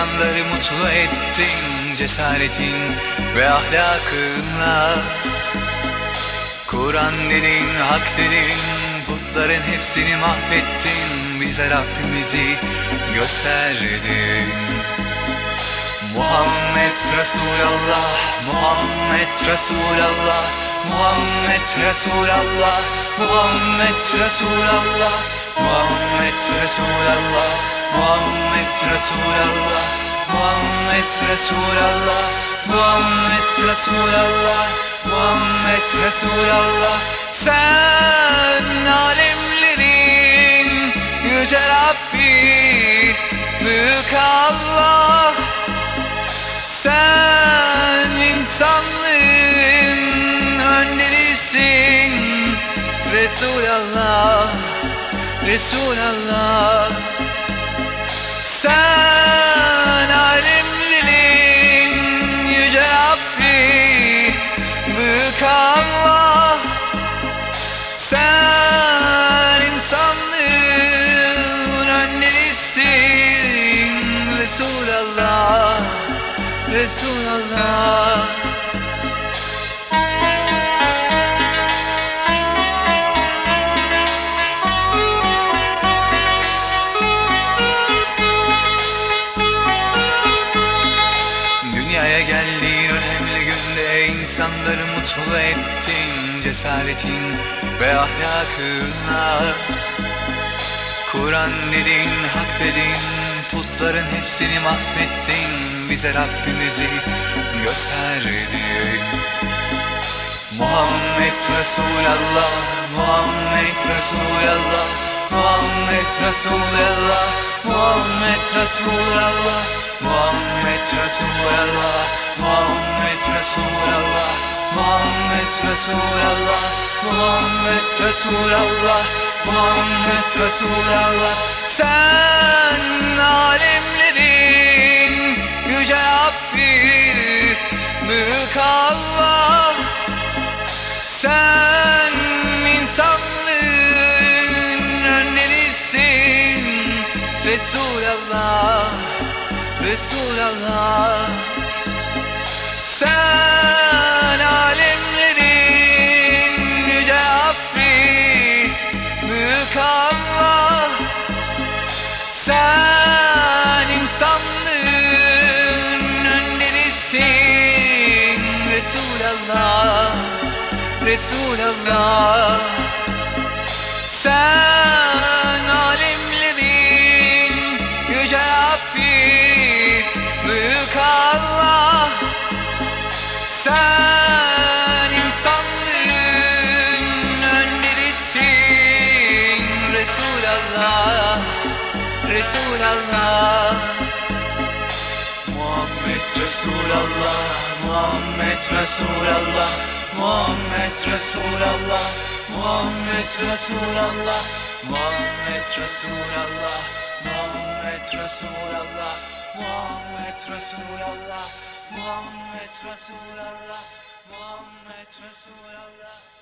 insanları mutlu ettin Cesaretin ve ahlakınla. Kur'an dedin, hak dedin Putların hepsini mahvettin. Bize Rabbimizi gösterdin. Muhammed Resulallah Muhammed Resulallah Muhammed Resulallah Muhammed Resulallah Muhammed Muhammed Resulallah Muhammed Resulallah Muhammed Resulallah Muhammed Resulallah Sen alemlerin yüce Rabbi Büyük Allah. Sen insanlığın önderisin Resulallah Resulallah. Sen alemlerin yüce Rabbi Büyük Allah. Sen insanlığın önderisin Resulallah Resulallah mutlu ettin Cesaretin ve ahlakınla Kur'an dedin, hak dedin Putların hepsini mahvettin. Bize Rabbimizi gösterdin. Muhammed Resulallah Muhammed Resulallah Muhammed Resulallah Muhammed Resulallah Muhammed Resulallah Muhammed Resulallah Muhammed Resulallah Muhammed Resulallah Muhammed Resulallah. Sen alemlerin yüce Rabbi Büyük Allah. Sen insanlığın önderisin Resulallah Resulallah Büyük Allah Sen insanlığın önderisin Resulallah Resulallah. Sen Resulallah. Muhammed Resulallah Muhammed Resulallah Muhammed Resulallah Muhammed Resulallah Muhammed Resulallah Muhammed Resulallah Muhammed Resulallah Muhammed Resulallah Muhammed Resulallah